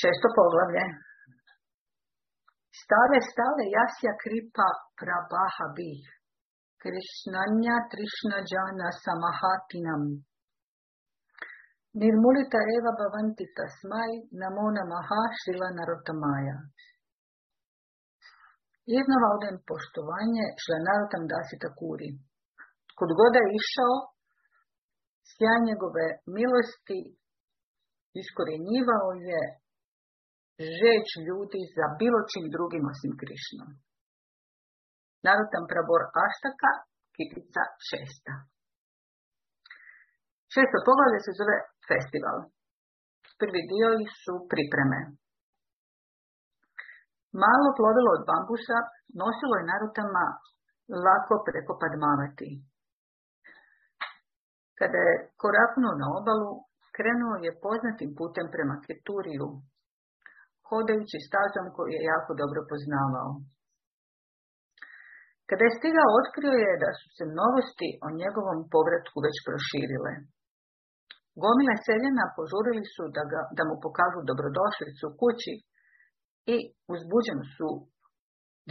Šesto poglavlje. Stale, stale, jasja kripa prabaha bih. Krishnanya Trishna Jana Samahatinam. Nirmulita Eva Bhavanti Tasmai Namo Namaha Šila Narotamaya. Iznova odem poštovanje Šlanarotam Dasita Kuri. Kud god je išao, sjaj njegove milosti iskorjenjivao je žeć ljudi za bilo čim drugim osim Krišnom. Narutam Prabor Aštaka, kitica šesta. Šesto poglavlje se zove festival. Prvi dio su pripreme. Malo plovilo od bambusa nosilo je Narutama lako preko Padmavati. Kada je koraknuo na obalu, krenuo je poznatim putem prema Keturiju, hodajući stazom koju je jako dobro poznavao. Kada je stigao, otkrio je da su se novosti o njegovom povratku već proširile. Gomile seljena požurili su da, ga, da mu pokažu dobrodošlicu kući i uzbuđeno su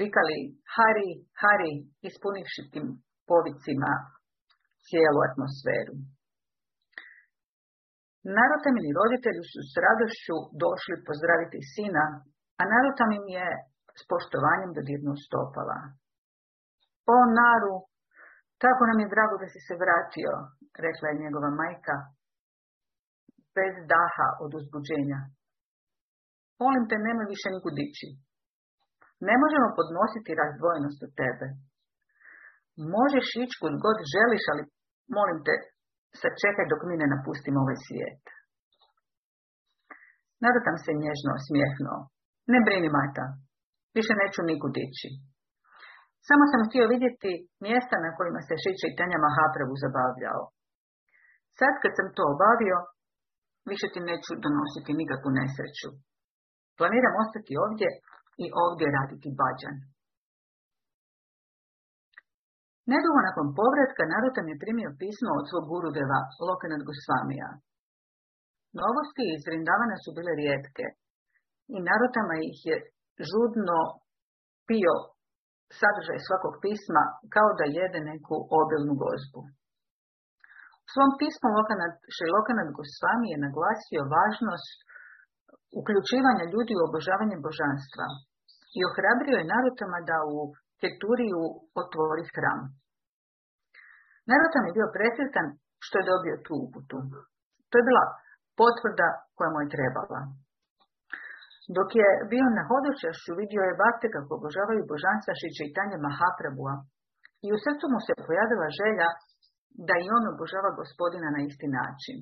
vikali Hari, Hari, ispunivši tim povicima cijelu atmosferu. Narotamini roditelji su s radošću došli pozdraviti sina, a Narotam im je s poštovanjem dodirnuo stopala. O Naru, tako nam je drago da si se vratio, rekla je njegova majka, bez daha od uzbuđenja. Molim te, nemoj više nikud dići. Ne možemo podnositi razdvojenost od tebe. Možeš ići kud god želiš, ali molim te, sačekaj dok mi ne napustimo ovaj svijet. Nadotam se nježno smijehnuo. Ne brini, mata. Više neću nikud ići. Samo sam htio vidjeti mjesta na kojima se Šiče i Tanja Mahapravu zabavljao. Sad kad sam to obavio, više ti neću donositi nikakvu nesreću. Planiram ostati ovdje i ovdje raditi bađan. Nedugo nakon povratka Narutam je primio pismo od svog gurudeva Lokanat Gosvamija. Novosti iz Vrindavana su bile rijetke i Narutama ih je žudno pio sadržaj svakog pisma kao da jede neku obilnu gozbu. U svom pismu Lokanat, Šilokanat Gosvami je naglasio važnost uključivanja ljudi u obožavanje božanstva i ohrabrio je Narutama da u Keturiju otvori hram. Narutam je bio presretan što je dobio tu uputu. To je bila potvrda koja mu je trebala. Dok je bio na hodočašću, vidio je vakte kako obožavaju božanstva Šičitanje Mahaprabua i u srcu mu se pojavila želja da i on obožava gospodina na isti način.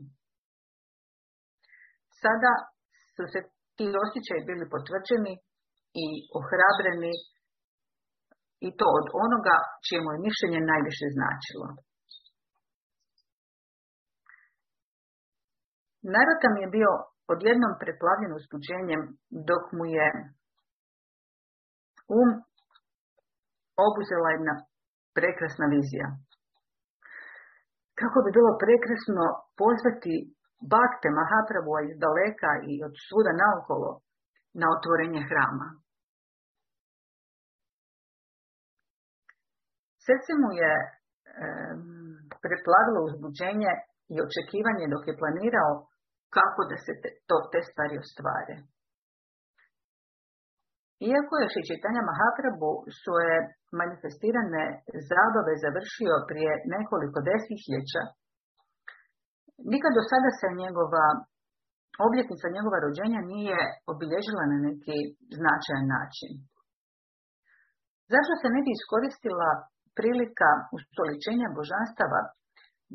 Sada su se ti osjećaji bili potvrđeni i ohrabreni i to od onoga čije je mišljenje najviše značilo. Narotam je bio odjednom preplavljen uspuđenjem dok mu je um obuzela jedna prekrasna vizija. Kako bi bilo prekrasno pozvati bakte Mahaprabua iz daleka i od svuda naokolo na otvorenje hrama. Srce mu je e, preplavilo uzbuđenje i očekivanje dok je planirao kako da se te, to, te stvari ostvare. Iako je Šičitanja Mahaprabhu svoje manifestirane zabave završio prije nekoliko desetljeća, nikad do sada se njegova obljetnica njegova rođenja nije obilježila na neki značajan način. Zašto se ne bi iskoristila prilika ustoličenja božanstava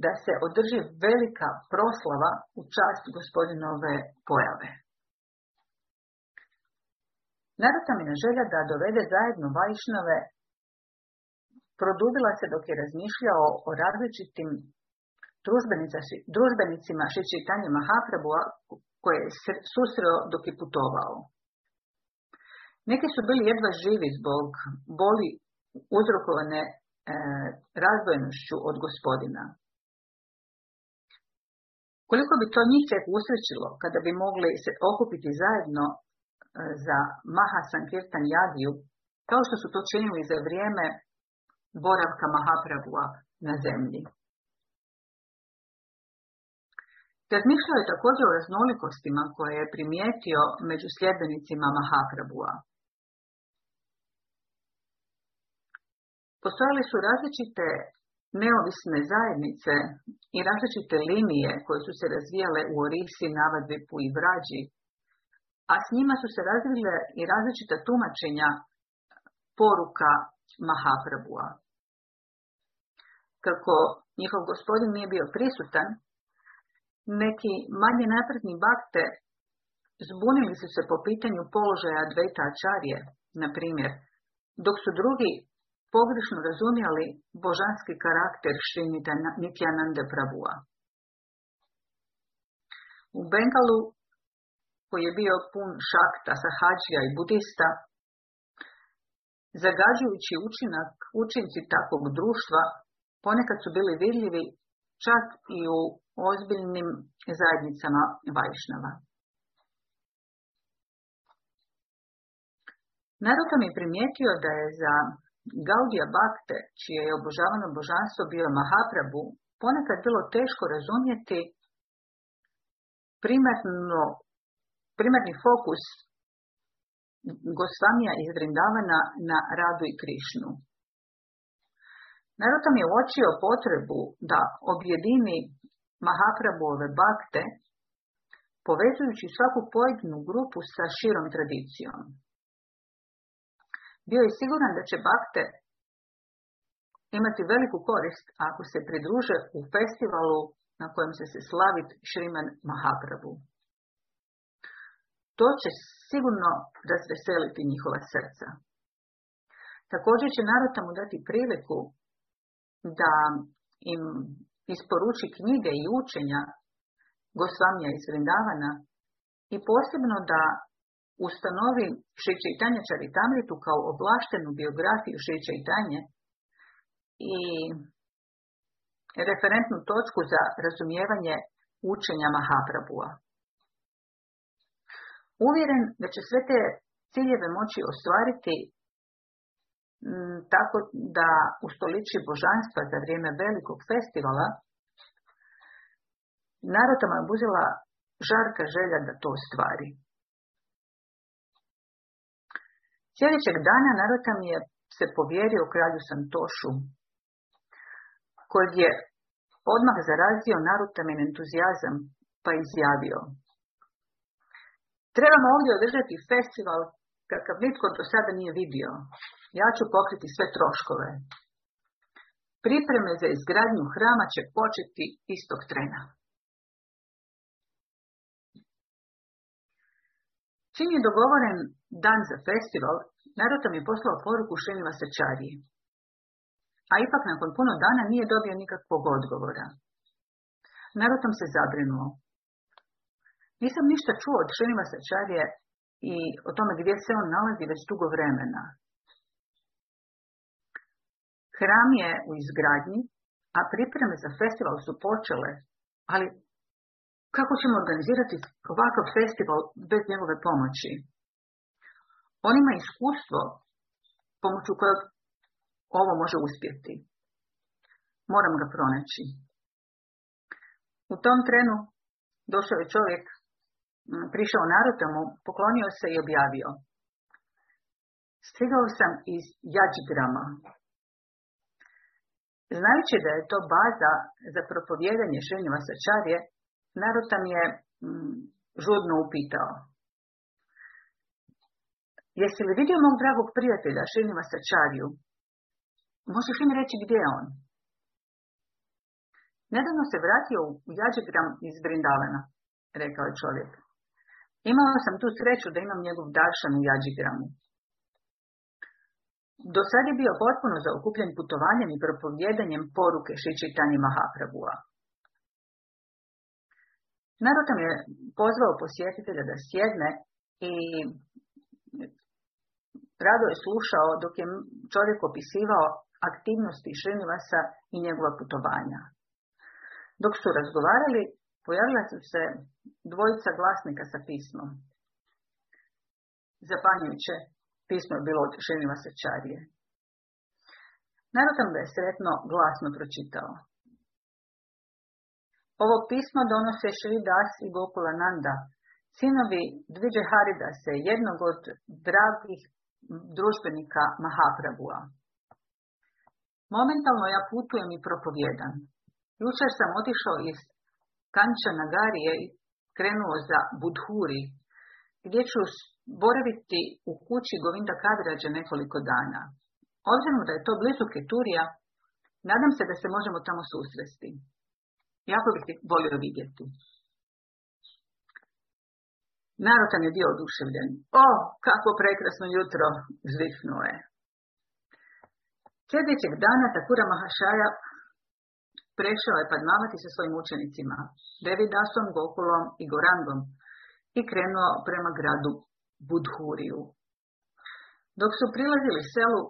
da se održi velika proslava u čast gospodinove pojave. Narata mi želja da dovede zajedno Vajšnove produbila se dok je razmišljao o različitim družbenicima Šičitanje Mahaprabua koje je susreo dok je putovao. Neki su bili jedva živi zbog boli uzrokovane razdvojenošću od gospodina. Koliko bi to njih tek usrećilo kada bi mogli se okupiti zajedno e, za Maha Sankirtan Jadiju, kao što su to činili za vrijeme boravka Mahaprabhua na zemlji. Razmišljao je također o raznolikostima koje je primijetio među sljedbenicima Mahaprabhua. Postojale su različite neovisne zajednice i različite linije koje su se razvijale u Orisi, Navadvipu i Vrađi, a s njima su se razvile i različita tumačenja poruka Mahaprabhua. Kako njihov gospodin nije bio prisutan, neki manje napredni bakte zbunili su se po pitanju položaja Dvejta Ačarije, na primjer, dok su drugi pogrešno razumjeli božanski karakter Šri Nityananda Prabhua. U Bengalu, koji je bio pun šakta, sahađija i budista, zagađujući učinak, učinci takvog društva ponekad su bili vidljivi čak i u ozbiljnim zajednicama Vajšnava. Narod mi primijetio da je za Gaudija Bakte, čije je obožavano božanstvo bio Mahaprabhu, ponekad bilo teško razumjeti primarno, primarni fokus Gosvamija iz Vrindavana na Radu i Krišnu. Narod je uočio potrebu da objedini Mahaprabhuove bakte, povezujući svaku pojedinu grupu sa širom tradicijom. Bio je siguran da će bakte imati veliku korist ako se pridruže u festivalu na kojem će se slaviti Šriman Mahaprabhu. To će sigurno razveseliti njihova srca. Također će narod mu dati priliku da im isporuči knjige i učenja Gosvamija iz Vrindavana i posebno da ustanovi i Tanja Čaritamritu kao oblaštenu biografiju i Tanje i referentnu točku za razumijevanje učenja Mahaprabhua. Uvjeren da će sve te ciljeve moći ostvariti tako da ustoliči božanstva za vrijeme velikog festivala, narodama je buzila žarka želja da to ostvari. Sljedećeg dana Narotam je se povjerio kralju Santošu, kojeg je odmah zarazio Narutamin entuzijazam, pa izjavio. Trebamo ovdje održati festival kakav nitko do sada nije vidio. Ja ću pokriti sve troškove. Pripreme za izgradnju hrama će početi istog trena. Čim je dogovoren dan za festival, narod mi je poslao poruku Šenima Sečariji. A ipak nakon puno dana nije dobio nikakvog odgovora. Narodom se zabrinuo. Nisam ništa čuo od Šenima Sečarije i o tome gdje se on nalazi već dugo vremena. Hram je u izgradnji, a pripreme za festival su počele, ali kako ćemo organizirati ovakav festival bez njegove pomoći? On ima iskustvo pomoću kojeg ovo može uspjeti. Moram ga pronaći. U tom trenu došao je čovjek, prišao narodomu, poklonio se i objavio. Stigao sam iz Jađgrama. Znajući da je to baza za propovjedanje šenjeva sačarje, narod tam je mm, žudno upitao. Jesi li vidio mog dragog prijatelja Šinima Sačariju? Možeš mi reći gdje je on? Nedavno se vratio u Jađegram iz Brindavana, rekao je čovjek. Imao sam tu sreću da imam njegov daršan u Jađigramu. Do sad je bio potpuno zaokupljen putovanjem i propovjedanjem poruke Šičitanje Mahaprabhua. Narod tam je pozvao posjetitelja da sjedne i rado je slušao dok je čovjek opisivao aktivnosti Šrinivasa i njegova putovanja. Dok su razgovarali, pojavila su se dvojica glasnika sa pismom. Zapanjujuće, pismo je bilo od Šeniva Sečarije. Narotam ga je sretno glasno pročitao. Ovo pismo donose Šri Das i Gokula Nanda, sinovi Dviđe jednog od dragih družbenika Mahaprabhua. Momentalno ja putujem i propovjedam. Jučer sam otišao iz Kanča Nagarije i krenuo za Budhuri, gdje ću boraviti u kući Govinda Kadrađa nekoliko dana. Obzirom da je to blizu Keturija, nadam se da se možemo tamo susresti. Jako bih ti volio vidjeti. Narotan je bio oduševljen. O, kako prekrasno jutro, zvihnuo je. Sljedećeg dana Takura Mahašaja prešao je Padmavati sa svojim učenicima, Devidasom, Gokulom i Gorangom i krenuo prema gradu Budhuriju. Dok su prilazili selu,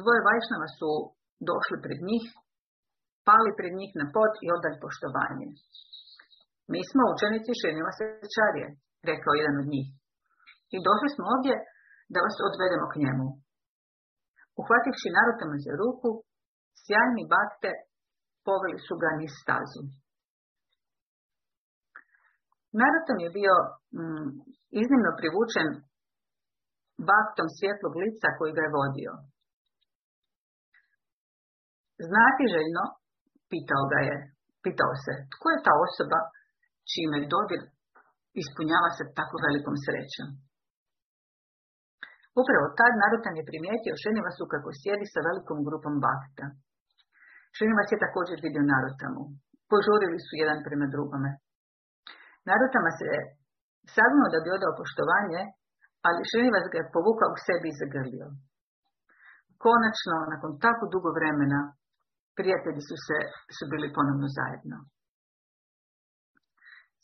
dvoje vajšnava su došli pred njih, pali pred njih na pot i odali poštovanje. Mi smo učenici Šenila Sečarije, rekao jedan od njih. I došli smo ovdje da vas odvedemo k njemu. Uhvativši narutama za ruku, sjajni bakte poveli su ga niz stazu. Narutam je bio mm, iznimno privučen baktom svjetlog lica koji ga je vodio. Znati željno, pitao ga je, pitao se, tko je ta osoba čime dodir ispunjava se tako velikom srećom. Upravo tad Narutan je primijetio Šenivasu kako sjedi sa velikom grupom bakta. Šenivas je također vidio Narutamu. Požurili su jedan prema drugome. Narutama se sagnuo da bi odao poštovanje, ali Šenivas ga je povukao u sebi i zagrlio. Konačno, nakon tako dugo vremena, prijatelji su se su bili ponovno zajedno.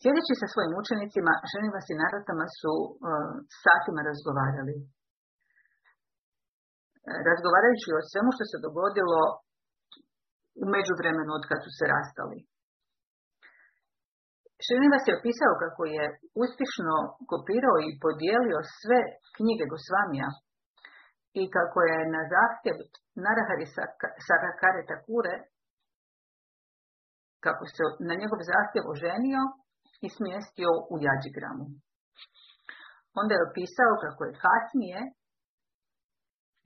Sjedeći sa svojim učenicima, Šenivas i Narutama su uh, satima razgovarali. Razgovarajući o svemu što se dogodilo u međuvremenu od kad su se rastali. Šrinivas je opisao kako je uspješno kopirao i podijelio sve knjige Gosvamija i kako je na zahtjev Narahari Sarakare Takure kako se na njegov zahtjev oženio i smjestio u Jađigramu. Onda je opisao kako je kasnije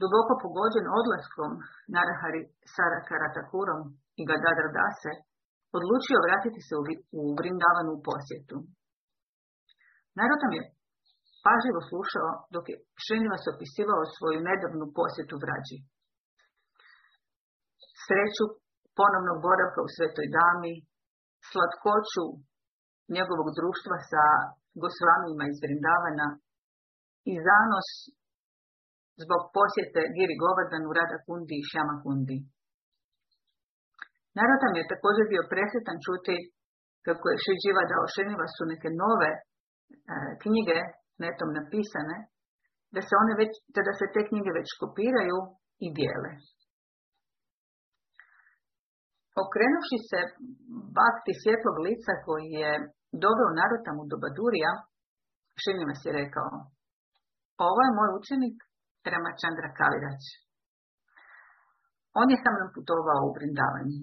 duboko pogođen odlaskom Narahari Sarakara Takurom i Gadadra Dase, odlučio vratiti se u Vrindavanu u posjetu. Narotam je pažljivo slušao dok je Šenivas opisivao svoju nedavnu posjetu vrađi. Sreću ponovnog boravka u Svetoj dami, slatkoću njegovog društva sa Gosvamima iz Vrindavana i zanos zbog posjete Giri Govardanu, Rada Kundi i Šama Kundi. Narodam je također bio presretan čuti kako je Šiđiva dao Šeniva su neke nove e, knjige netom napisane, da se, one već, da se te knjige već kopiraju i dijele. Okrenuši se bakti svjetlog lica koji je doveo Narotamu do Badurija, Šeniva si rekao, ovo je moj učenik Ramachandra Kavirać. On je sa mnom putovao u Brindavanju.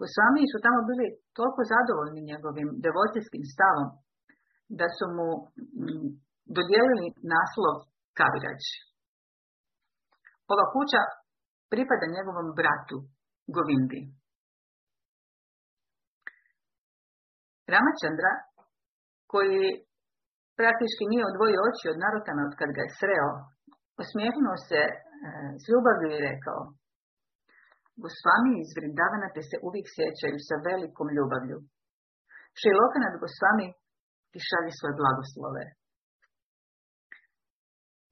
Gosvami su tamo bili toliko zadovoljni njegovim devocijskim stavom da su mu mm, dodijelili naslov Kavirać. Ova kuća pripada njegovom bratu Govindi. Ramachandra, koji praktički nije odvojio oči od Narotana od kad ga je sreo, osmijehnuo se e, s ljubavlju i rekao Gosvami iz Vrindavana te se uvijek sjećaju sa velikom ljubavlju. nad Gosvami ti šalje svoje blagoslove.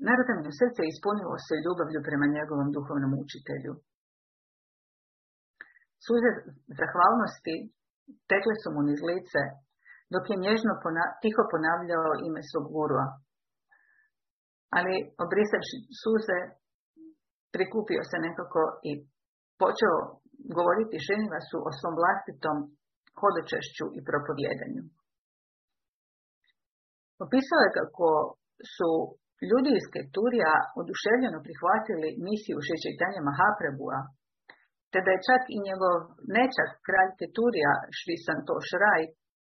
Narodamino srce ispunilo se ljubavlju prema njegovom duhovnom učitelju. Suze zahvalnosti tekle su mu niz lice, dok je nježno tiho ponavljao ime svog gurua. Ali obrisavši suze, prikupio se nekako i počeo govoriti Šenivasu o svom vlastitom hodočešću i propovjedanju. Opisao je kako su ljudi iz Keturija oduševljeno prihvatili misiju Šečitanja Mahaprabua, te da je čak i njegov nečak, kralj Keturija, Šri Santoš Raj,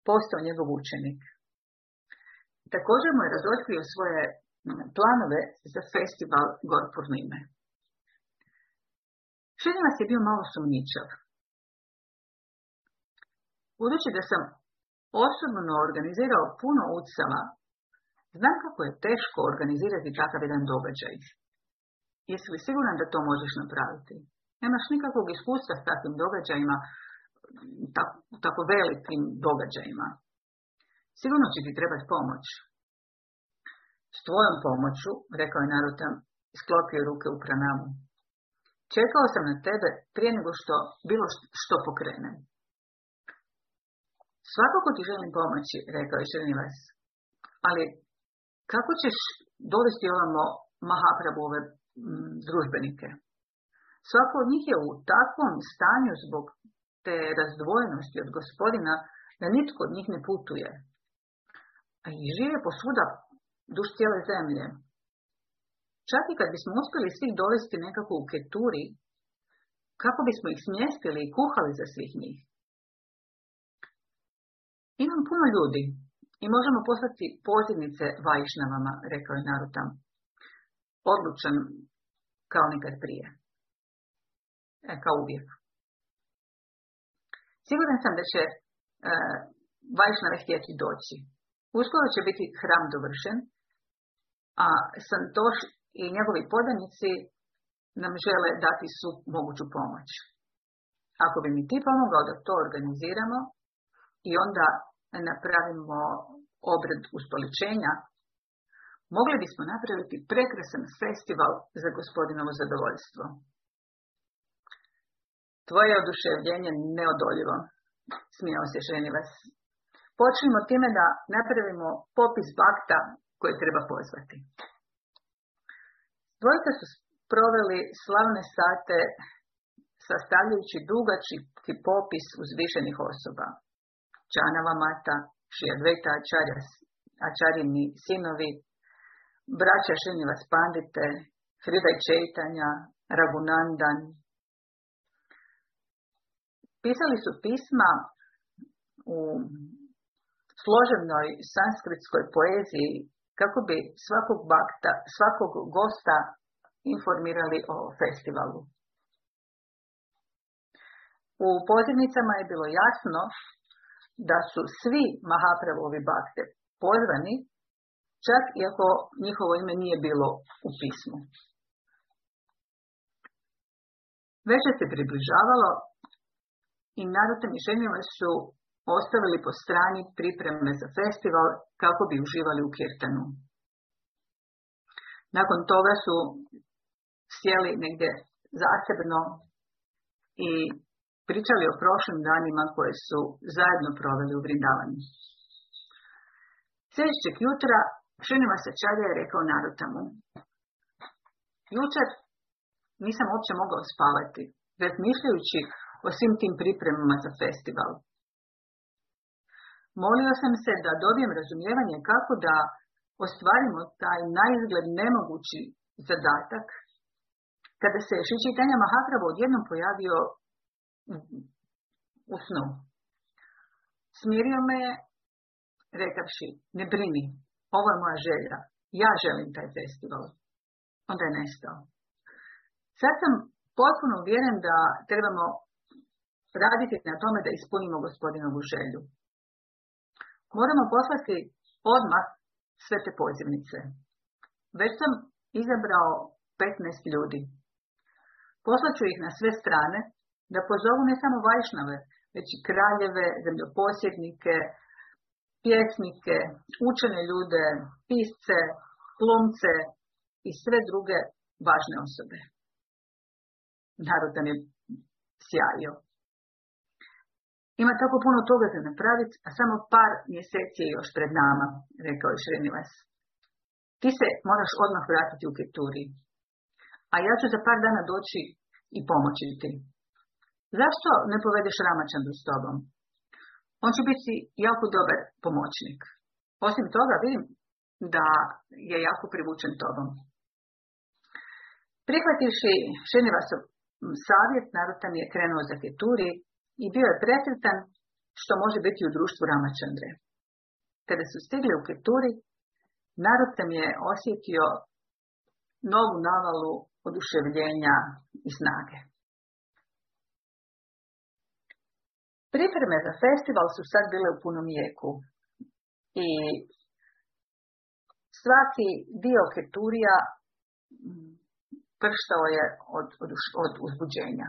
postao njegov učenik. Također mu je razotkrio svoje planove za festival Gorpurnime. Šrinivas je bio malo sumničav. Budući da sam osobno organizirao puno ucama, znam kako je teško organizirati takav jedan događaj. Jesi li siguran da to možeš napraviti? Nemaš nikakvog iskustva s takvim događajima, tako, tako velikim događajima. Sigurno će ti trebati pomoć. S tvojom pomoću, rekao je Narutam, sklopio ruke u pranamu. Čekao sam na tebe prije nego što bilo što pokrenem. Svakako ti želim pomoći, rekao je Šrinivas. Ali kako ćeš dovesti ovamo Mahaprabhove družbenike? Svako od njih je u takvom stanju zbog te razdvojenosti od gospodina da nitko od njih ne putuje. A i žive posvuda duž cijele zemlje. Čak i kad bismo uspjeli svih dovesti nekako u keturi, kako bismo ih smjestili i kuhali za svih njih? Imam puno ljudi i možemo poslati pozivnice vajšnavama, rekao je Narutam. Odlučan kao nekad prije. E, kao uvijek. Siguran sam da će e, vajšnave htjeti doći. Uskoro će biti hram dovršen, a Santoš i njegovi podanici nam žele dati su moguću pomoć. Ako bi mi ti pomogao da to organiziramo i onda napravimo obred ustoličenja, mogli bismo napraviti prekrasan festival za gospodinovo zadovoljstvo. Tvoje oduševljenje neodoljivo, smijao se Šenivas. Počnimo time da napravimo popis bakta koje treba pozvati. Dvojica su proveli slavne sate sastavljajući dugački popis uzvišenih osoba. Čanava mata, Šijadveta Ačarja, Ačarini sinovi, braća Šiniva Spandite, Hridaj Čeitanja, Ragunandan. Pisali su pisma u složenoj sanskritskoj poeziji kako bi svakog bakta, svakog gosta informirali o festivalu. U pozivnicama je bilo jasno da su svi Mahapravovi bakte pozvani, čak i ako njihovo ime nije bilo u pismu. Već se približavalo i Narutan i su ostavili po strani pripreme za festival kako bi uživali u kirtanu. Nakon toga su sjeli negdje zasebno i pričali o prošlim danima koje su zajedno proveli u Vrindavanju. Sljedećeg jutra Šinima se čarja je rekao Narutamu. Jučer nisam uopće mogao spavati, razmišljajući o svim tim pripremama za festival. Molio sam se da dobijem razumijevanje kako da ostvarimo taj naizgled nemogući zadatak kada se Šičitanja Mahapravo odjednom pojavio u snu. Smirio me je, rekavši, ne brini, ovo je moja želja, ja želim taj festival. Onda je nestao. Sad sam potpuno uvjeren da trebamo raditi na tome da ispunimo gospodinovu želju. Moramo poslati odmah sve te pozivnice. Već sam izabrao 15 ljudi. Poslaću ih na sve strane da pozovu ne samo vajšnave, već i kraljeve, zemljoposjednike, pjesnike, učene ljude, pisce, plumce i sve druge važne osobe. Narod je sjajio. Ima tako puno toga za napraviti, a samo par mjeseci je još pred nama, rekao je Šrenivas. Ti se moraš odmah vratiti u Keturi, a ja ću za par dana doći i pomoći ti. Zašto ne povedeš Ramačandu s tobom? on će biti jako dobar pomoćnik. Osim toga vidim da je jako privučen tobom. Prihvativši Šenivasov savjet, Narutan je krenuo za Keturi i bio je presretan što može biti u društvu Ramačandre. Kada su stigli u Keturi, Narutan je osjetio novu navalu oduševljenja i snage. Pripreme za festival su sad bile u punom jeku i svaki dio keturija mm, prštao je od, od, od uzbuđenja.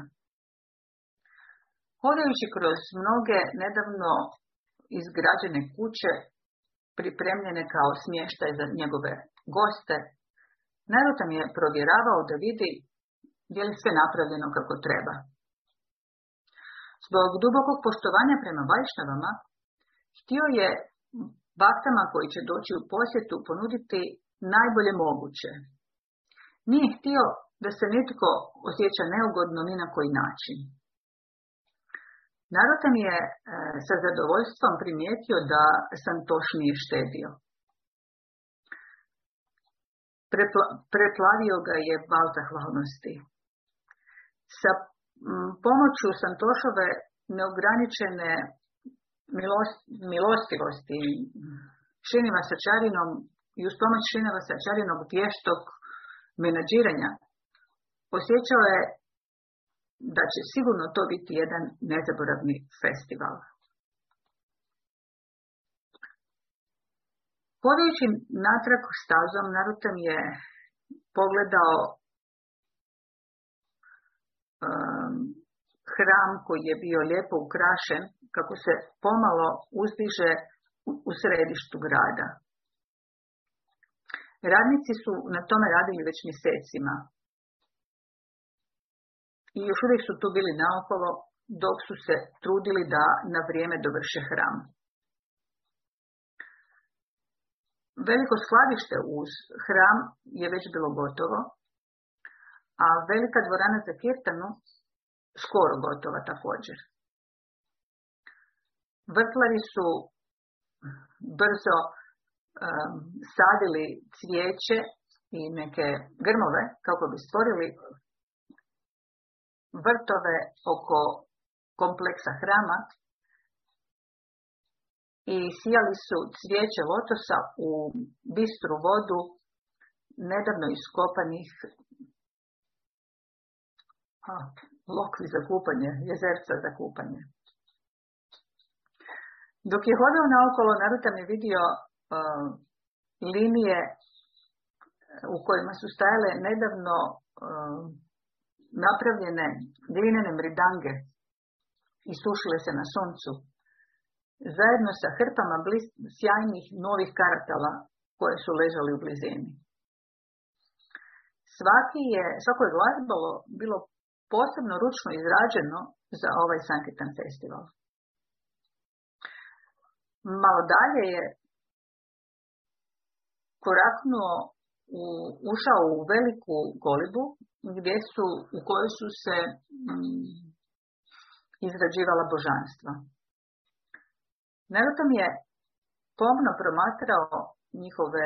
Hodajući kroz mnoge nedavno izgrađene kuće, pripremljene kao smještaj za njegove goste, Narutan je provjeravao da vidi je li sve napravljeno kako treba. Zbog dubokog poštovanja prema Vajšnavama, htio je baktama koji će doći u posjetu ponuditi najbolje moguće. Nije htio da se nitko osjeća neugodno ni na koji način. Narutan je e, sa zadovoljstvom primijetio da sam toš nije štedio. preplavio ga je val zahvalnosti. Sa pomoću Santošove neograničene milostivosti, šinima sa čarinom i uz pomoć šinova sa čarinog vještog menadžiranja, osjećao je da će sigurno to biti jedan nezaboravni festival. Hodajući natrag stazom, Narutan je pogledao um, hram koji je bio lijepo ukrašen, kako se pomalo uzdiže u, središtu grada. Radnici su na tome radili već mjesecima. I još uvijek su tu bili naokolo dok su se trudili da na vrijeme dovrše hram. Veliko skladište uz hram je već bilo gotovo, a velika dvorana za kirtanu skoro gotova također. Vrtlari su brzo um, sadili cvijeće i neke grmove kako bi stvorili vrtove oko kompleksa hrama i sijali su cvijeće lotosa u bistru vodu nedavno iskopanih lokvi za kupanje, jezerca za kupanje. Dok je hodao naokolo, Narutan je vidio uh, linije u kojima su stajale nedavno uh, napravljene glinene mridange i sušile se na suncu, zajedno sa hrpama sjajnih novih karatala koje su ležali u blizini. Svaki je, svako je glazbalo bilo posebno ručno izrađeno za ovaj Sanketan festival. Malo dalje je koraknuo u, ušao u veliku golibu gdje su, u kojoj su se mm, izrađivala božanstva. Narutom je pomno promatrao njihove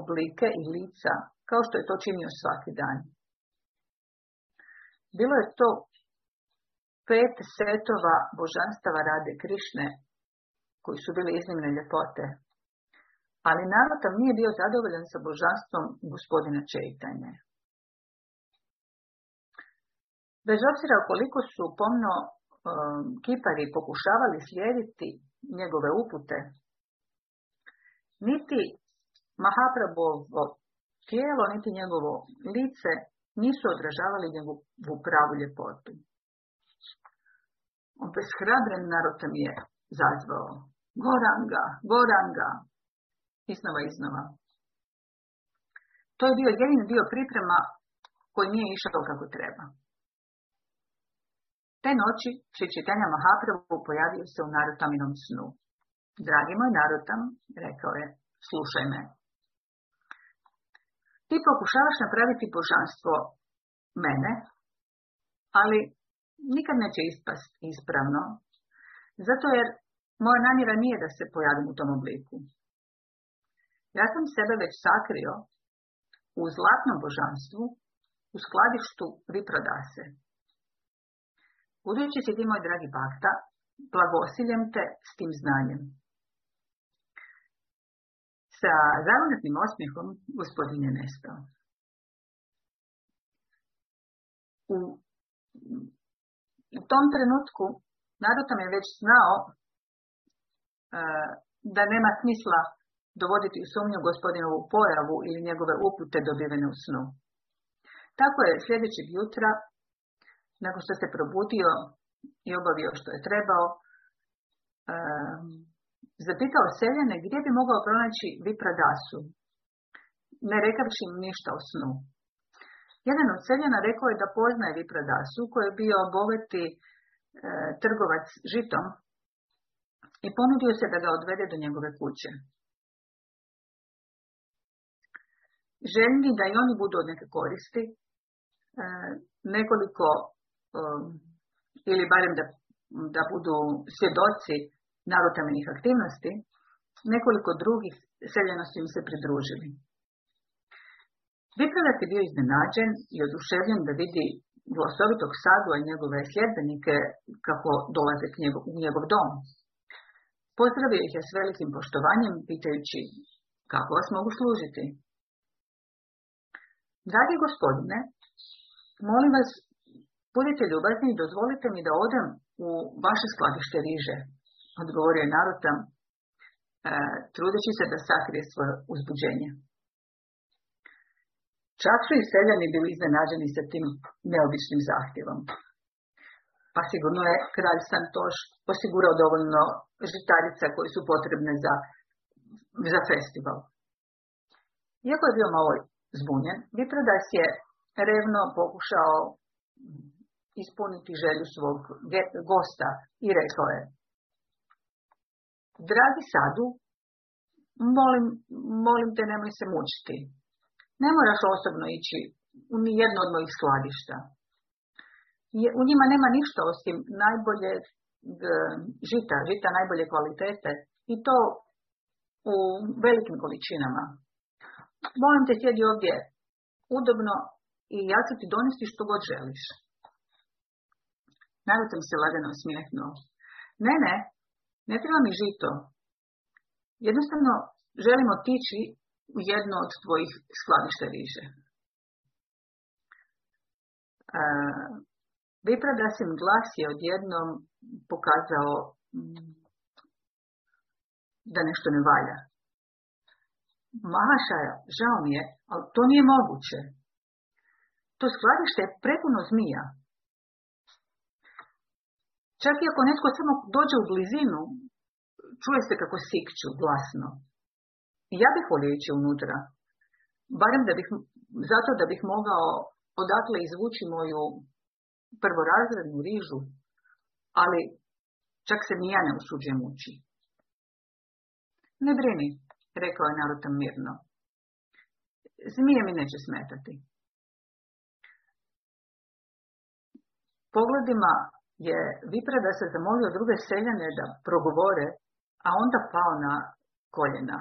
oblike i lica, kao što je to činio svaki dan. Bilo je to pet setova božanstava Rade Krišne, koji su bili iznimne ljepote. Ali Narutom nije bio zadovoljan sa božanstvom gospodina Čeitanje. Bez obzira koliko su pomno um, kipari pokušavali slijediti njegove upute, niti Mahaprabhovo tijelo, niti njegovo lice nisu odražavali njegovu pravu ljepotu. Obeshrabren narotam je zazvao. Goranga, Goranga. Iznova, iznova. To je bio jedini dio priprema koji nije išao kako treba. Te noći pri čitanju Mahaprabhu pojavio se u narotaminom snu. Dragi moj narotam, rekao je, slušaj me. Ti pokušavaš napraviti božanstvo mene, ali nikad neće ispast ispravno, zato jer Moja namjera nije da se pojavim u tom obliku. Ja sam sebe već sakrio u zlatnom božanstvu, u skladištu Viprodase. Budući si ti, moj dragi bakta, blagosiljem te s tim znanjem. Sa zavodnetnim osmijehom gospodin je nestao. U, tom trenutku Narutam je već znao uh, da nema smisla dovoditi u sumnju gospodinovu pojavu ili njegove upute dobivene u snu. Tako je sljedećeg jutra, nakon što se probudio i obavio što je trebao, um, zapitao seljane gdje bi mogao pronaći Vipradasu, ne rekavši im ništa o snu. Jedan od seljana rekao je da poznaje Vipradasu, koji je bio bogati e, trgovac žitom i ponudio se da ga odvede do njegove kuće. Željni da i oni budu od neke koristi, e, nekoliko, e, ili barem da, da budu svjedoci narutamenih aktivnosti, nekoliko drugih seljena su im se pridružili. Vipravac je bio iznenađen i oduševljen da vidi glasovitog sadu i njegove sljedbenike kako dolaze u njegov dom. Pozdravio ih je s velikim poštovanjem, pitajući kako vas mogu služiti. Dragi gospodine, molim vas, budite ljubazni i dozvolite mi da odem u vaše skladište riže, odgovorio je narutam, e, trudeći se da sakrije svoje uzbuđenje. Čak su i seljani bili iznenađeni sa tim neobičnim zahtjevom. Pa sigurno je kralj Santoš osigurao dovoljno žitarica koji su potrebne za, za festival. Iako je bio malo zbunjen, Vitradas je revno pokušao ispuniti želju svog gosta i rekao je Dragi sadu, molim, molim te nemoj se mučiti. Ne moraš osobno ići u ni jedno od mojih skladišta. U njima nema ništa osim najbolje žita, žita najbolje kvalitete i to u velikim količinama. Molim te sjedi ovdje udobno i ja ću ti donesti što god želiš. Narutam se lagano smijehnuo. Ne, ne, ne treba mi žito. Jednostavno želim otići u jedno od tvojih skladišta riže. Vipradasim glas je odjednom pokazao mm, da nešto ne valja. Mahašaja, žao mi je, ali to nije moguće. To skladište je prepuno zmija. Čak i ako netko samo dođe u blizinu, čuje se kako sikću glasno. Ja bih volio ići unutra. Barem da bih, zato da bih mogao odakle izvući moju prvorazrednu rižu, ali čak se ni ja ne usuđujem ući. Ne brini, rekao je Narutam mirno. Zmije mi neće smetati. Pogledima je Viprada se zamolio druge seljane da progovore, a onda pao na koljena.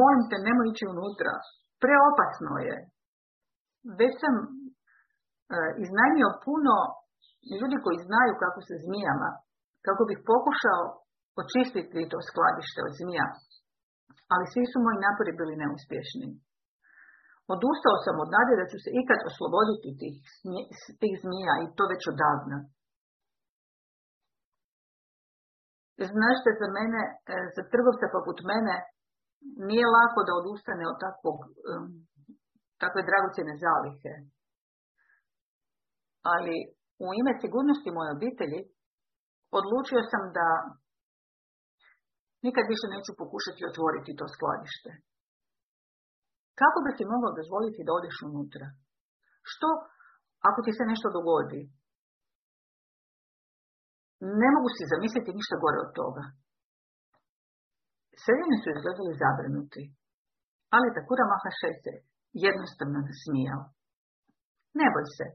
Molim te, nemoj ići unutra. Preopasno je. Već sam e, iznajmio puno ljudi koji znaju kako se zmijama, kako bih pokušao očistiti to skladište od zmija. Ali svi su moji napori bili neuspješni. Odustao sam od nade da ću se ikad osloboditi tih, tih zmija i to već odavno. Znaš da za mene, e, za trgovca poput mene, nije lako da odustane od takvog, um, takve dragocjene zalihe. Ali u ime sigurnosti moje obitelji odlučio sam da nikad više neću pokušati otvoriti to skladište. Kako bi ti mogao dozvoliti da odeš unutra? Što ako ti se nešto dogodi? Ne mogu si zamisliti ništa gore od toga. Seljani su izgledali zabrinuti, ali Takura Mahašaj se jednostavno nasmijao. Ne boj se.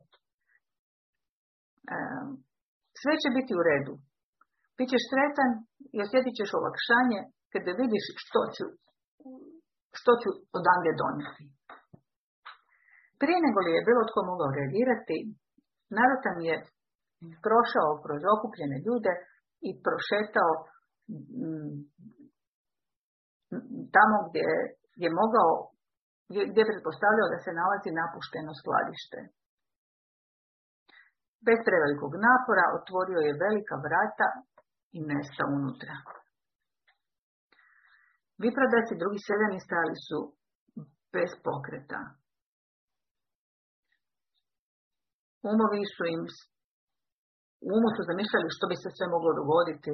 sve će biti u redu. Bićeš sretan i osjetit ćeš olakšanje kada vidiš što ću, što ću odande donijeti. Prije nego li je bilo tko mogao reagirati, Narotan je prošao kroz okupljene ljude i prošetao mm, tamo gdje je mogao, gdje je pretpostavljao da se nalazi napušteno skladište. Bez prevelikog napora otvorio je velika vrata i mesta unutra. Vipradac i drugi seljani stali su bez pokreta. Umovi su im, u umu su zamišljali što bi se sve moglo dogoditi,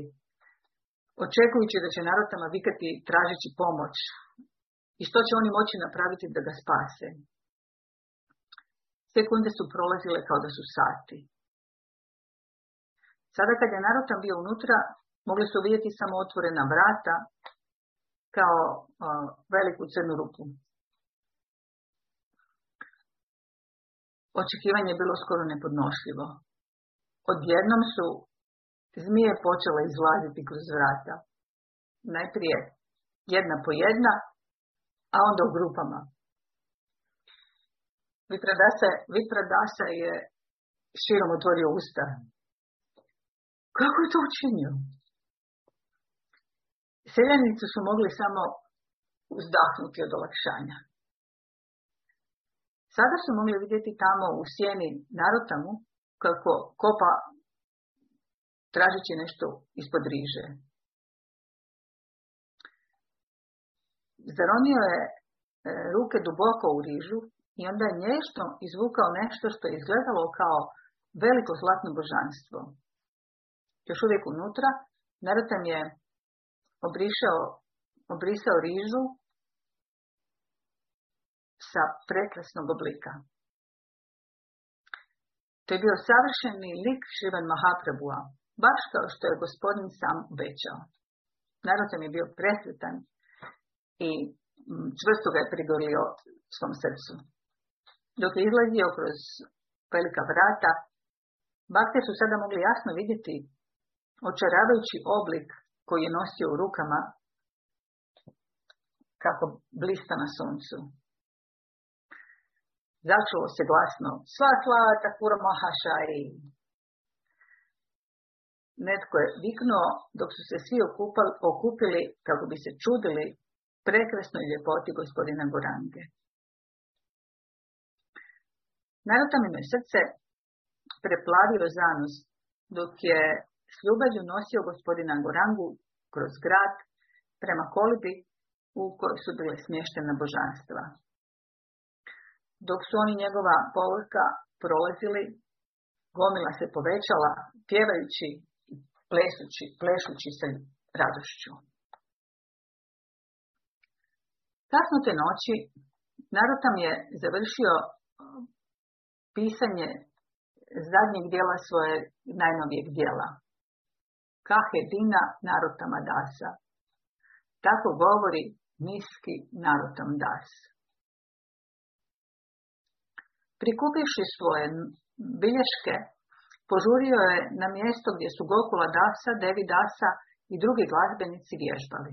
očekujući da će narotama vikati tražeći pomoć i što će oni moći napraviti da ga spase. Sekunde su prolazile kao da su sati. Sada kad je narotam bio unutra, mogli su vidjeti samo otvorena vrata kao veliku crnu rupu. Očekivanje je bilo skoro nepodnošljivo. Odjednom su zmije počele izlaziti kroz vrata. Najprije jedna po jedna, a onda u grupama. Vitradasa, je širom otvorio usta. Kako je to učinio? Seljanici su mogli samo uzdahnuti od olakšanja. Sada su mogli vidjeti tamo u sjeni narotamu kako kopa tražeći nešto ispod riže. Zaronio je e, ruke duboko u rižu i onda je nješto izvukao nešto što je izgledalo kao veliko zlatno božanstvo. Još uvijek unutra, narotam je obrišao, obrisao rižu sa prekrasnog oblika. To je bio savršeni lik Šivan Mahaprabhua, baš kao što je gospodin sam obećao. Narod je bio presretan i mm, čvrsto ga je prigorio svom srcu. Dok je izlazio kroz velika vrata, bakte su sada mogli jasno vidjeti očaravajući oblik koji je nosio u rukama kako blista na suncu. Začulo se glasno, sva slava Takura Mahašari. Netko je viknuo dok su se svi okupali, okupili kako bi se čudili prekrasnoj ljepoti gospodina Gorange. Narutam im je srce preplavio zanos dok je s ljubavlju nosio gospodina Gorangu kroz grad prema kolibi u kojoj su bile smještena božanstva. Dok su oni njegova povorka prolazili, gomila se povećala, pjevajući i plesući, plešući se radošću. Kasno te noći Narutam je završio pisanje zadnjeg dijela svoje najnovijeg dijela. Kahe dina Narutama dasa. Tako govori niski Narutam das. Prikupivši svoje bilješke, požurio je na mjesto gdje su Gokula Dasa, Devi Dasa i drugi glazbenici vježbali.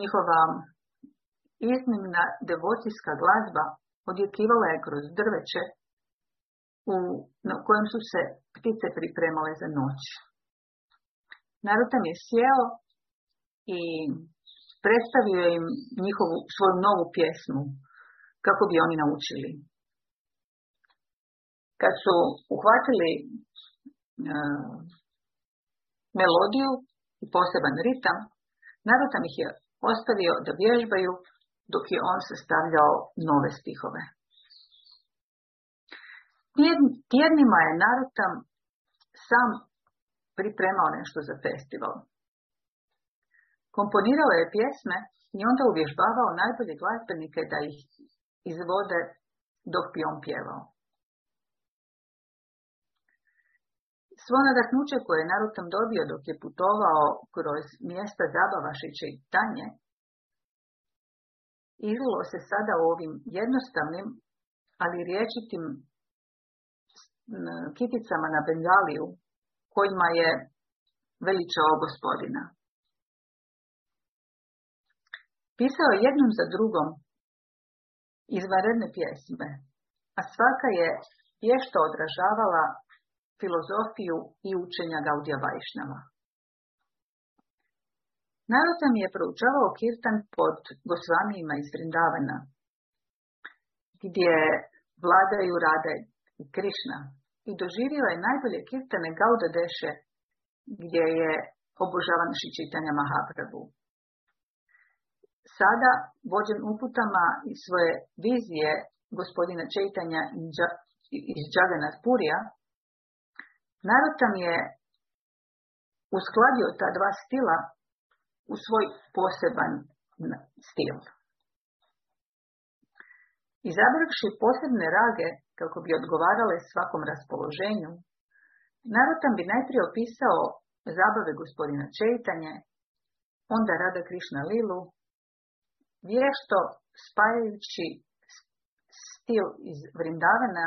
njihova iznimna devocijska glazba odjekivala je kroz drveće u, na kojem su se ptice pripremale za noć. Narutam je sjeo i predstavio im njihovu, svoju novu pjesmu, kako bi oni naučili. Kad su uhvatili uh, melodiju i poseban ritam, Narutam ih je ostavio da vježbaju dok je on sastavljao nove stihove. Tjednima je Narutam sam pripremao nešto za festival. Komponirao je pjesme i onda uvježbavao najbolje glazbenike da ih izvode dok bi on pjevao. Svo nadahnuće koje je Narutam dobio dok je putovao kroz mjesta zabava i tanje, izlilo se sada u ovim jednostavnim, ali riječitim kiticama na Bengaliju, kojima je veličao gospodina. Pisao je jednom za drugom izvanredne pjesme, a svaka je vješto odražavala filozofiju i učenja Gaudija Vajšnava. Narotam je proučavao kirtan pod Gosvamijima iz Vrindavana, gdje vladaju Rade i Krišna i doživio je najbolje kirtane Gauda Deše, gdje je obožavan čitanja Mahaprabhu. Sada, vođen uputama i svoje vizije gospodina Čeitanja iz Džagana Purija, Narotam je uskladio ta dva stila u svoj poseban stil. Izabravši posebne rage kako bi odgovarale svakom raspoloženju, Narotam bi najprije opisao zabave gospodina Čeitanje, onda Rada Krišna Lilu, vješto spajajući stil iz Vrindavana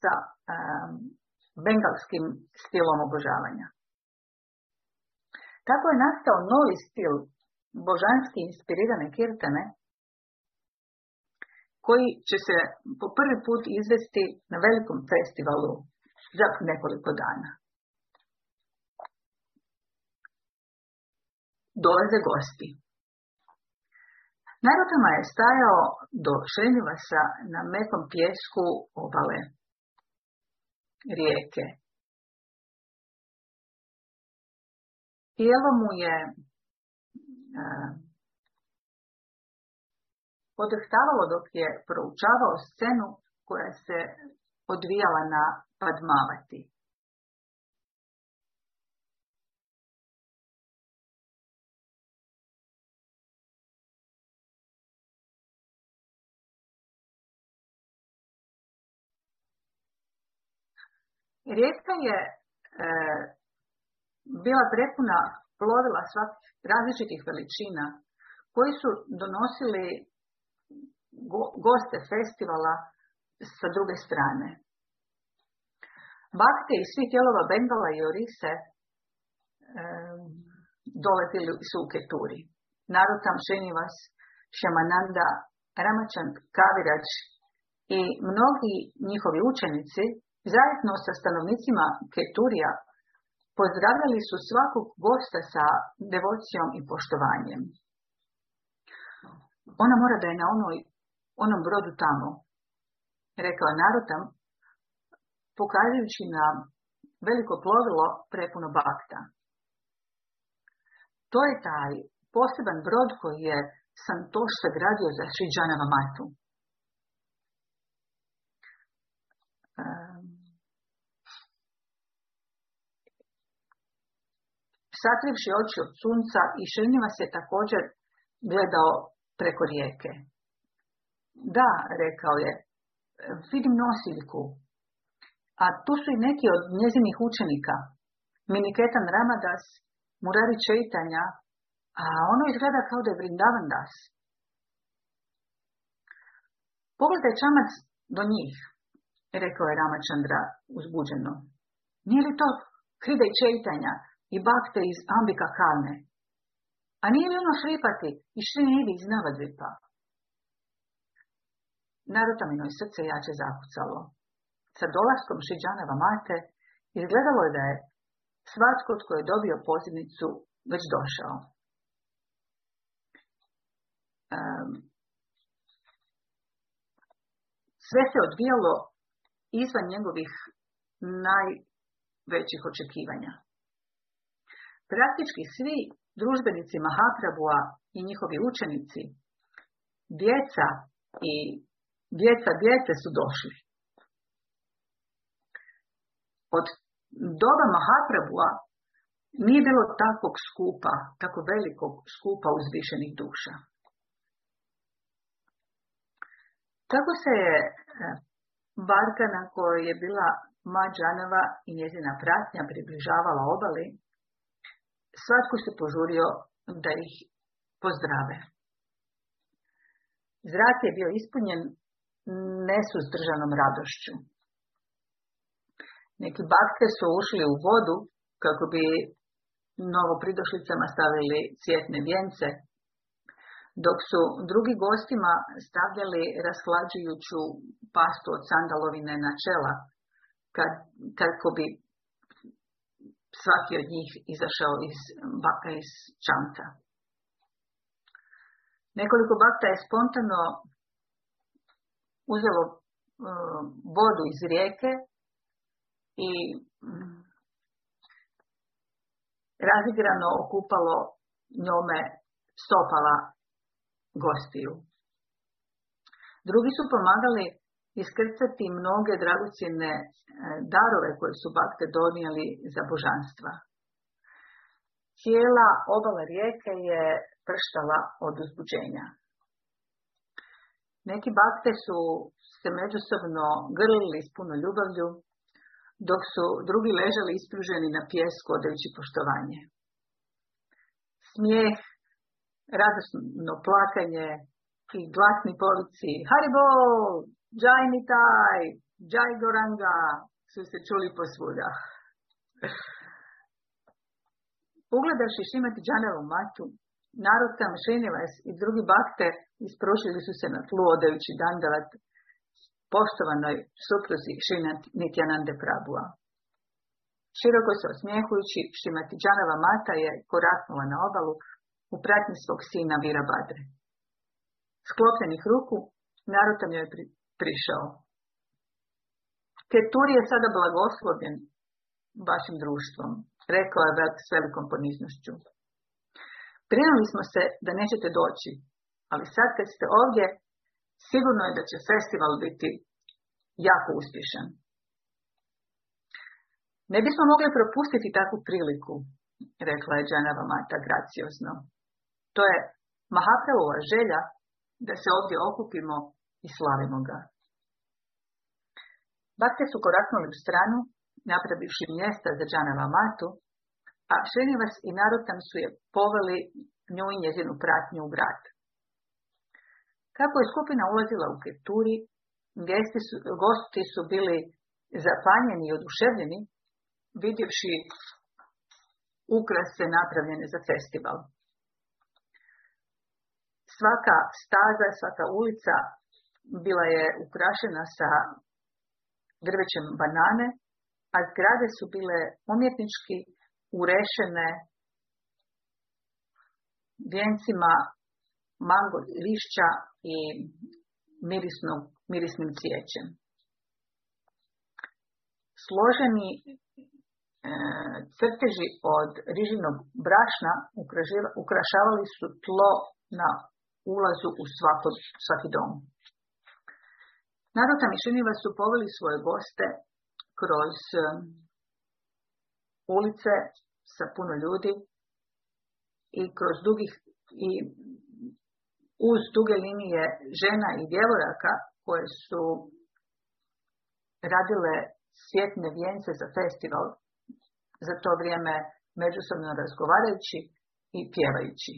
sa um, bengalskim stilom obožavanja. Tako je nastao novi stil božanski inspirirane kirtane koji će se po prvi put izvesti na velikom festivalu za nekoliko dana. Dolaze gosti. Narodama je stajao do Šrenivasa na mekom pjesku obale rijeke. Tijelo mu je podrhtavalo dok je proučavao scenu koja se odvijala na Padmavati. Rijeka je e, bila prepuna plovila svakih različitih veličina koji su donosili goste festivala sa druge strane. Bakte iz svih dijelova Bengala i Orise e, dolazili su u Keturi. Narutam Šenivas, Šamananda, Ramačan Kavirač i mnogi njihovi učenici zajedno sa stanovnicima Keturija pozdravljali su svakog gosta sa devocijom i poštovanjem. Ona mora da je na onoj, onom brodu tamo, rekao Narutam, pokazujući na veliko plovilo prepuno bakta. To je taj poseban brod koji je Santoš sagradio za Sriđanava matu. Sakrivši oči od sunca i Šenjeva se također gledao preko rijeke. Da, rekao je, vidim nosiljku. A tu su i neki od njezinih učenika. Miniketan Ramadas, Murari Čeitanja, a ono izgleda kao da je Vrindavan Das. Pogledaj čamac do njih, rekao je Ramačandra uzbuđeno. Nije li to Hridej Čeitanja, i bakte iz Ambika Kane. A nije li ono šripati i šrinidi iz Navadvipa? Narotamino je srce jače zakucalo. Sa dolaskom Šiđaneva mate izgledalo je da je svatko tko je dobio pozivnicu već došao. Um, sve se odvijalo izvan njegovih najvećih očekivanja. Praktički svi družbenici Mahaprabua i njihovi učenici, djeca i djeca djece su došli. Od doba Mahaprabua nije bilo takvog skupa, tako velikog skupa uzvišenih duša. Tako se je barka na kojoj je bila Mađanova i njezina pratnja približavala obali, svatko se požurio da ih pozdrave. Zrak je bio ispunjen nesuzdržanom radošću. Neki bakte su ušli u vodu kako bi novo pridošlicama stavili cvjetne vjence, dok su drugi gostima stavljali rashlađujuću pastu od sandalovine na čela, kako bi svaki od njih izašao iz, iz čamca. Nekoliko bakta je spontano uzelo uh, vodu iz rijeke i um, razigrano okupalo njome stopala gostiju. Drugi su pomagali iskrcati mnoge dragocjene e, darove koje su bakte donijeli za božanstva. Cijela obala rijeke je prštala od uzbuđenja. Neki bakte su se međusobno grlili s puno ljubavlju, dok su drugi ležali ispruženi na pjesku odajući poštovanje. Smijeh, radosno plakanje i glasni povici Haribo, Džaj taj, Džaj Goranga su se čuli posvuda. Ugledavši Šimati Džanevu matu, narod tam Šenjevas i drugi bakte isprošili su se na tlu odajući dandavat poštovanoj supruzi Šinat Nitjanande Prabua. Široko se osmijehujući, Šimati Džanova mata je koraknula na obalu u pratnji svog sina Vira Badre. Sklopljenih ruku, narod joj prišao. Ketur je sada blagoslovljen vašim društvom, rekao je s velikom poniznošću. Prinuli smo se da nećete doći, ali sad kad ste ovdje, sigurno je da će festival biti jako uspješan. Ne bismo mogli propustiti takvu priliku, rekla je Džanava mata graciozno. To je Mahaprabhova želja da se ovdje okupimo i slavimo ga. Bakte su koraknuli u stranu, napravivši mjesta za Džanava matu, a Šenivas i Narutam su je poveli nju i njezinu pratnju u grad. Kako je skupina ulazila u Keturi, su, gosti su bili zapanjeni i oduševljeni, vidjevši ukrase napravljene za festival. Svaka staza, svaka ulica bila je ukrašena sa drvećem banane, a zgrade su bile umjetnički urešene vijencima mango lišća i mirisno, mirisnim cvijećem. Složeni e, crteži od rižinog brašna ukrašavali su tlo na ulazu u svako, svaki dom. Narota Mišiniva su poveli svoje goste kroz e, ulice sa puno ljudi i kroz dugih i uz duge linije žena i djevojaka koje su radile svjetne vijence za festival za to vrijeme međusobno razgovarajući i pjevajući.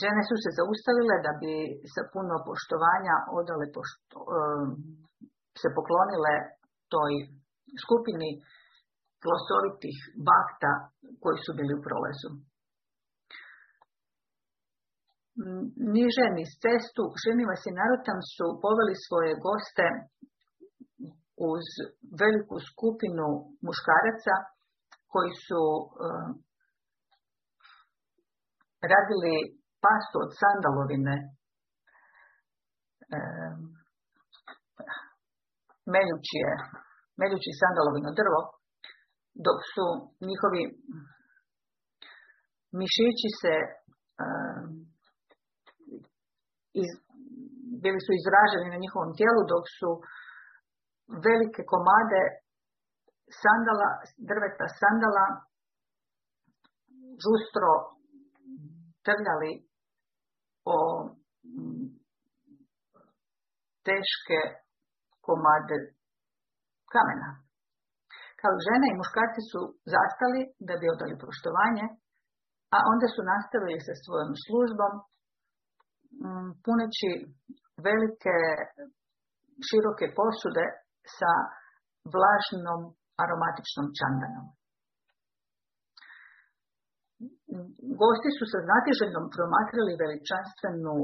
Žene su se zaustavile da bi sa puno poštovanja odale pošto, se poklonile toj skupini glosovitih bakta koji su bili u prolezu. Niže niz cestu, Šinivas i Narutam su poveli svoje goste uz veliku skupinu muškaraca koji su uh, radili pastu od sandalovine, uh, meljući, sandalovino drvo, dok su njihovi mišići se iz, bili su izraženi na njihovom tijelu, dok su velike komade sandala, drveta sandala žustro trljali o teške komade kamena. Kao žene i muškarci su zastali da bi odali poštovanje, a onda su nastavili sa svojom službom puneći velike, široke posude sa vlažnom aromatičnom čandanom. Gosti su sa znatiželjnom promatrali veličanstvenu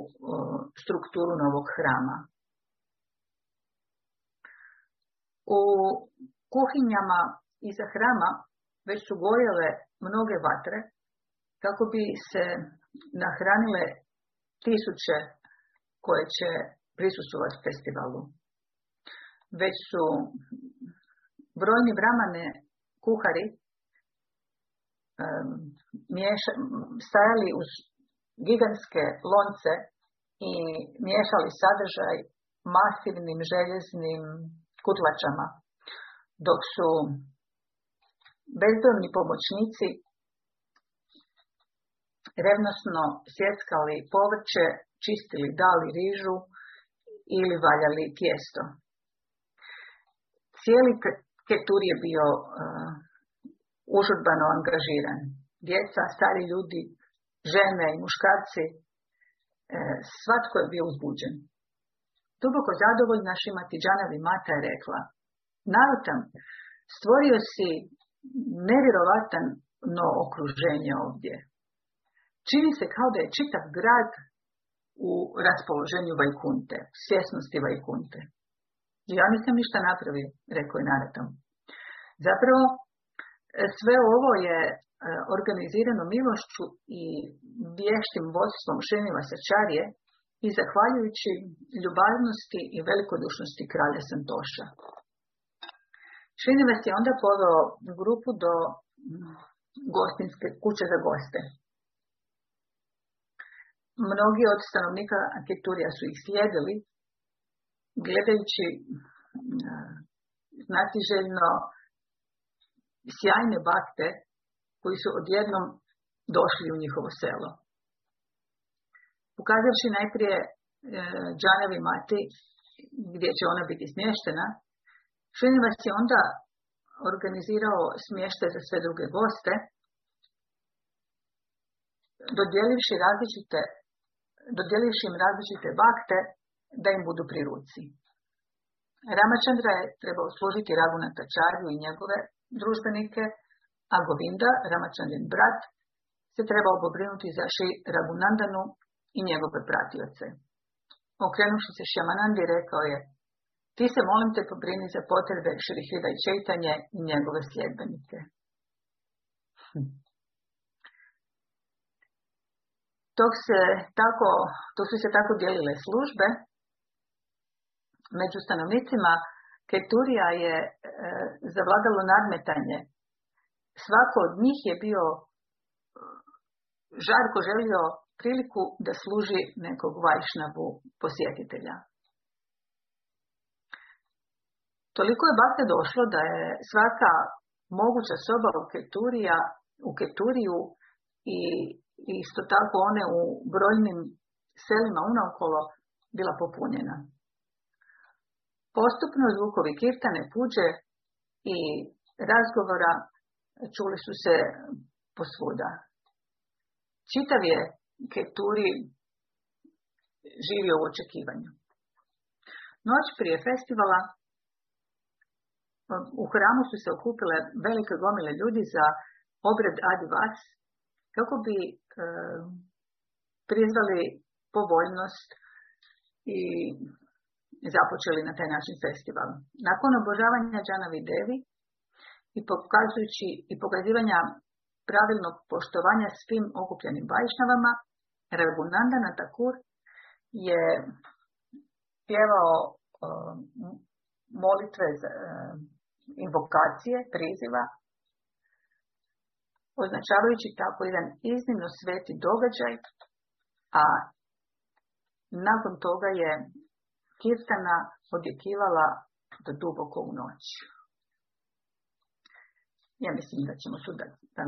strukturu novog hrama. U kuhinjama iza hrama već su gorjele mnoge vatre kako bi se nahranile tisuće koje će prisustovati festivalu. Već su brojni bramane kuhari stajali uz gigantske lonce i miješali sadržaj masivnim željeznim kutlačama, dok su bezdomni pomoćnici revnosno sjeckali povrće, čistili dali rižu ili valjali tijesto. Cijeli ketur je bio uh, užurbano angažiran. Djeca, stari ljudi, žene i muškarci, uh, svatko je bio uzbuđen. Duboko zadovoljna Šimati Džanavi Mata je rekla, Narutam, stvorio si nevjerovatan no okruženje ovdje. Čini se kao da je čitav grad u raspoloženju Vajkunte, svjesnosti Vajkunte. Ja nisam ništa napravio, rekao je Naratom. Zapravo, sve ovo je e, organizirano milošću i vještim vodstvom Šeniva Sačarije i zahvaljujući ljubavnosti i velikodušnosti kralja Santoša. Šinivas je onda poveo grupu do gostinske kuće za goste. Mnogi od stanovnika Keturija su ih slijedili, gledajući znatiželjno sjajne bakte koji su odjednom došli u njihovo selo. Ukazavši najprije e, džanevi mati gdje će ona biti smještena, Šrinivas je onda organizirao smještaj za sve druge goste, dodijelivši različite dodijelivši im različite bakte da im budu pri ruci. Ramachandra je trebao služiti Ragunatačarju i njegove družbenike, a Govinda, Ramachandrin brat, se trebao pobrinuti za Ši Ragunandanu i njegove pratioce. Okrenuši se Šjamanandi rekao je, ti se molim te pobrini za potrebe Šrihida i Čeitanje i njegove sljedbenike. Hm. Se tako, to su se tako dijelile službe, među stanovnicima Keturija je e, zavladalo nadmetanje. Svako od njih je bio e, žarko želio priliku da služi nekog vajšnavu posjetitelja. Toliko je bakte došlo da je svaka moguća soba u, Keturija, u Keturiju i isto tako one u brojnim selima unaokolo bila popunjena. Postupno zvukovi kirtane, puđe i razgovora čuli su se posvuda. Čitav je Keturi živio u očekivanju. Noć prije festivala u hramu su se okupile velike gomile ljudi za obred Adivas kako bi e, prizvali povoljnost i započeli na taj način festival. Nakon obožavanja Džanavi Devi i pokazujući i pokazivanja pravilnog poštovanja svim okupljenim vajšnavama, Ragunandana Takur je pjevao molitve, za, invokacije, priziva, označavajući tako jedan iznimno sveti događaj, a nakon toga je kirtana odjekivala do duboko u noć. Ja mislim da ćemo suda danas